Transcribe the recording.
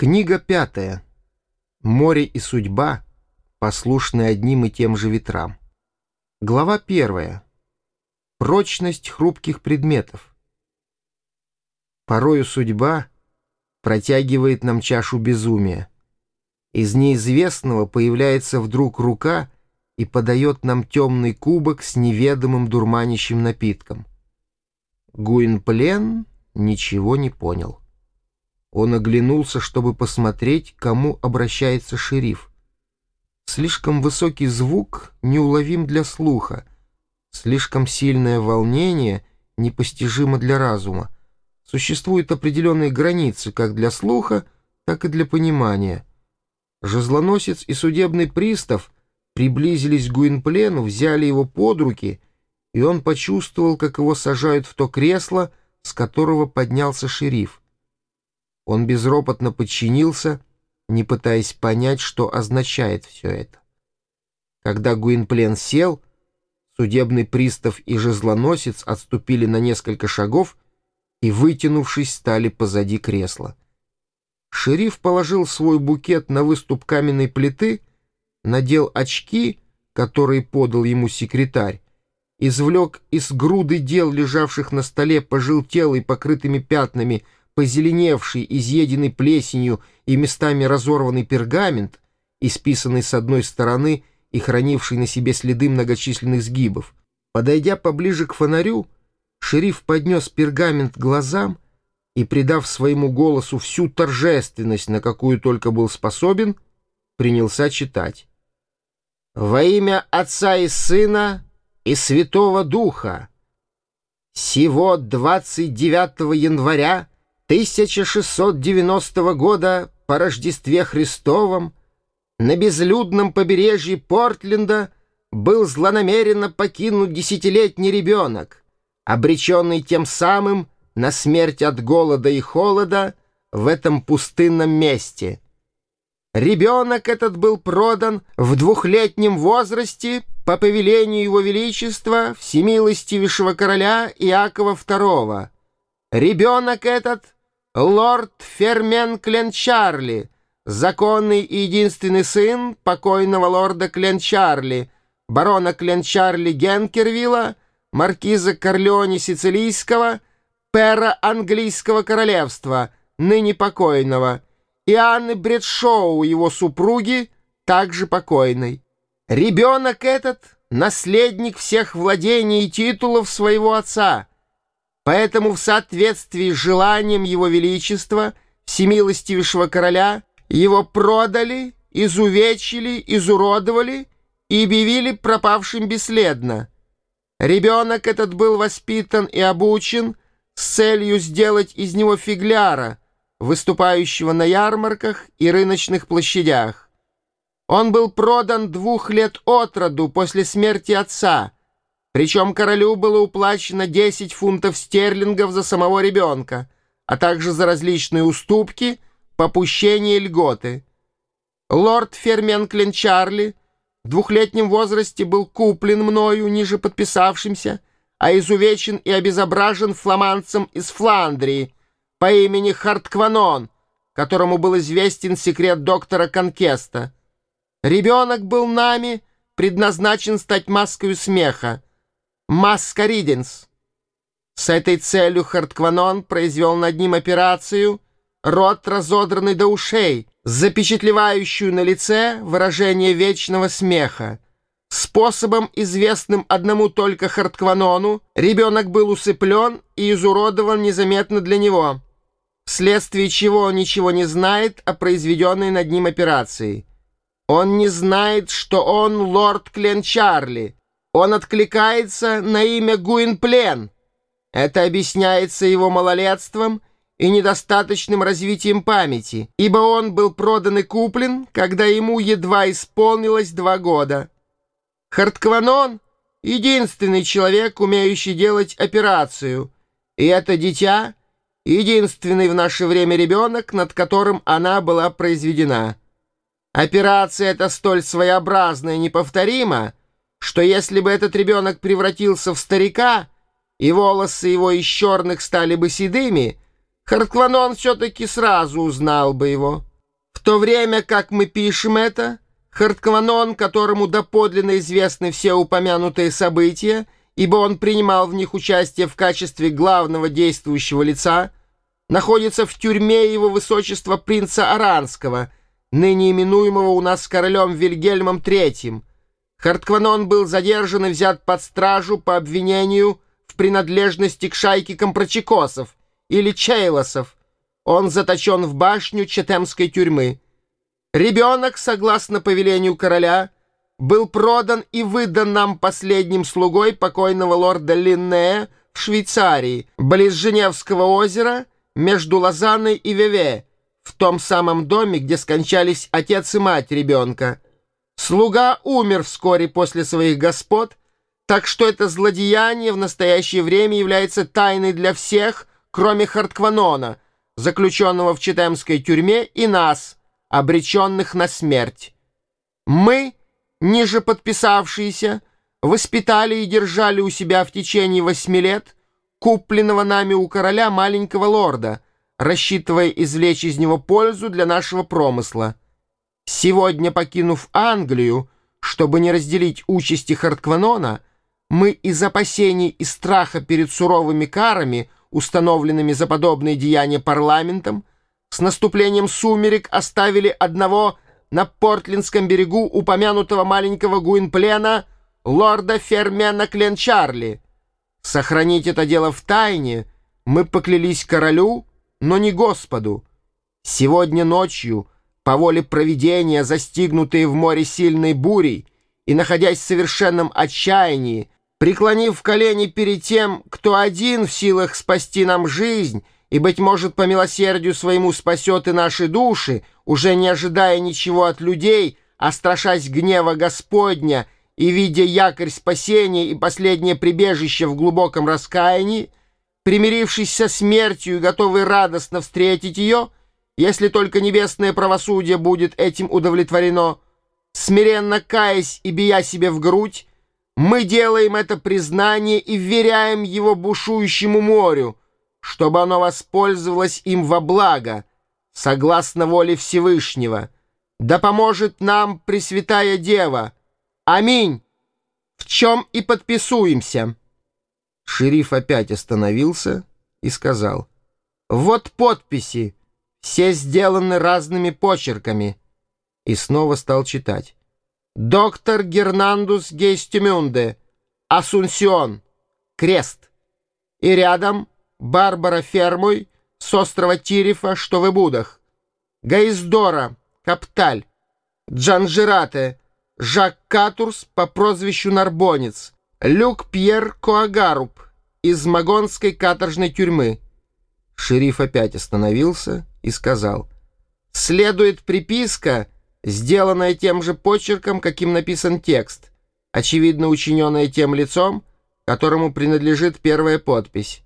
Книга пятая. Море и судьба, послушны одним и тем же ветрам. Глава первая. Прочность хрупких предметов. Порою судьба протягивает нам чашу безумия. Из неизвестного появляется вдруг рука и подает нам темный кубок с неведомым дурманящим напитком. Гуинплен ничего не понял. Он оглянулся, чтобы посмотреть, кому обращается шериф. Слишком высокий звук неуловим для слуха, слишком сильное волнение непостижимо для разума. Существуют определенные границы как для слуха, так и для понимания. Жезлоносец и судебный пристав приблизились к Гуинплену, взяли его под руки, и он почувствовал, как его сажают в то кресло, с которого поднялся шериф. Он безропотно подчинился, не пытаясь понять, что означает все это. Когда Гуинплен сел, судебный пристав и жезлоносец отступили на несколько шагов и, вытянувшись, стали позади кресла. Шериф положил свой букет на выступ каменной плиты, надел очки, которые подал ему секретарь, извлек из груды дел, лежавших на столе, пожелтелый, покрытыми пятнами, позеленевший, изъеденный плесенью и местами разорванный пергамент, исписанный с одной стороны и хранивший на себе следы многочисленных сгибов. Подойдя поближе к фонарю, шериф поднес пергамент глазам и, придав своему голосу всю торжественность, на какую только был способен, принялся читать. «Во имя Отца и Сына и Святого Духа! Сего 29 января 1690 года по Рождестве Христовом на безлюдном побережье Портленда был злонамеренно покинут десятилетний ребенок, обреченный тем самым на смерть от голода и холода в этом пустынном месте. Ребенок этот был продан в двухлетнем возрасте по повелению Его Величества Всемилостивейшего короля Иакова II. Ребенок этот — лорд Фермен Кленчарли, законный и единственный сын покойного лорда Кленчарли, барона Кленчарли Генкервилла, маркиза Корлеоне Сицилийского, пера английского королевства, ныне покойного, и Анны Бредшоу, его супруги, также покойной. Ребенок этот — наследник всех владений и титулов своего отца — Поэтому в соответствии с желанием Его Величества, всемилостивейшего короля, его продали, изувечили, изуродовали и объявили пропавшим бесследно. Ребенок этот был воспитан и обучен с целью сделать из него фигляра, выступающего на ярмарках и рыночных площадях. Он был продан двух лет от роду после смерти отца — причем королю было уплачено 10 фунтов стерлингов за самого ребенка, а также за различные уступки, попущения и льготы. Лорд Фермен Кленчарли в двухлетнем возрасте был куплен мною, ниже подписавшимся, а изувечен и обезображен фламандцем из Фландрии по имени Харткванон, которому был известен секрет доктора Конкеста. Ребенок был нами предназначен стать маской смеха, Маскариденс. С этой целью Харткванон произвел над ним операцию «Рот разодранный до ушей», запечатлевающую на лице выражение вечного смеха. Способом, известным одному только Харткванону, ребенок был усыплен и изуродован незаметно для него, вследствие чего он ничего не знает о произведенной над ним операции. Он не знает, что он лорд Кленчарли, он откликается на имя Гуинплен. Это объясняется его малолетством и недостаточным развитием памяти, ибо он был продан и куплен, когда ему едва исполнилось два года. Харткванон — единственный человек, умеющий делать операцию, и это дитя — единственный в наше время ребенок, над которым она была произведена. Операция эта столь своеобразна и неповторима, что если бы этот ребенок превратился в старика, и волосы его из черных стали бы седыми, Харткванон все-таки сразу узнал бы его. В то время, как мы пишем это, Харткванон, которому доподлинно известны все упомянутые события, ибо он принимал в них участие в качестве главного действующего лица, находится в тюрьме его высочества принца Аранского, ныне именуемого у нас королем Вильгельмом III. Харткванон был задержан и взят под стражу по обвинению в принадлежности к шайке компрочекосов или чейлосов. Он заточен в башню Четемской тюрьмы. Ребенок, согласно повелению короля, был продан и выдан нам последним слугой покойного лорда Линнея в Швейцарии, близ Женевского озера, между Лозанной и Веве, в том самом доме, где скончались отец и мать ребенка. Слуга умер вскоре после своих господ, так что это злодеяние в настоящее время является тайной для всех, кроме Харткванона, заключенного в Читемской тюрьме, и нас — обреченных на смерть. Мы, ниже подписавшиеся, воспитали и держали у себя в течение восьми лет купленного нами у короля маленького лорда, рассчитывая извлечь из него пользу для нашего промысла. Сегодня, покинув Англию, чтобы не разделить участи Харткванона, мы из опасений и страха перед суровыми карами, установленными за подобные деяния парламентом, с наступлением сумерек оставили одного на Портлинском берегу упомянутого маленького Гуинплена лорда Фермена Кленчарли. Сохранить это дело в тайне мы поклялись королю, но не Господу. Сегодня ночью, по воле провидения, застигнутые в море сильной бурей и находясь в совершенном отчаянии, преклонив колени перед тем, кто один в силах спасти нам жизнь, и, быть может, по милосердию своему спасет и наши души, уже не ожидая ничего от людей, а страшась гнева Господня и видя якорь спасения и последнее прибежище в глубоком раскаянии, примирившись со смертью и готовый радостно встретить ее, если только небесное правосудие будет этим удовлетворено, смиренно каясь и бия себе в грудь, мы делаем это признание и вверяем его бушующему морю, чтобы оно воспользовалось им во благо, согласно воле Всевышнего. Да поможет нам Пресвятая Дева. Аминь. В чем и подписуемся. Шериф опять остановился и сказал. Вот подписи, все сделаны разными почерками. И снова стал читать. Доктор Гернандус Гейстюмюнде, Асунсион, крест. И рядом Барбара Фермуй с острова Тирифа, что в Ибудах, Гаиздора, Капталь, Джанжирате, Жак Катурс по прозвищу Нарбонец, Люк Пьер Коагаруб из Магонской каторжной тюрьмы. Шериф опять остановился и сказал, «Следует приписка, сделанная тем же почерком, каким написан текст, очевидно учиненная тем лицом, которому принадлежит первая подпись».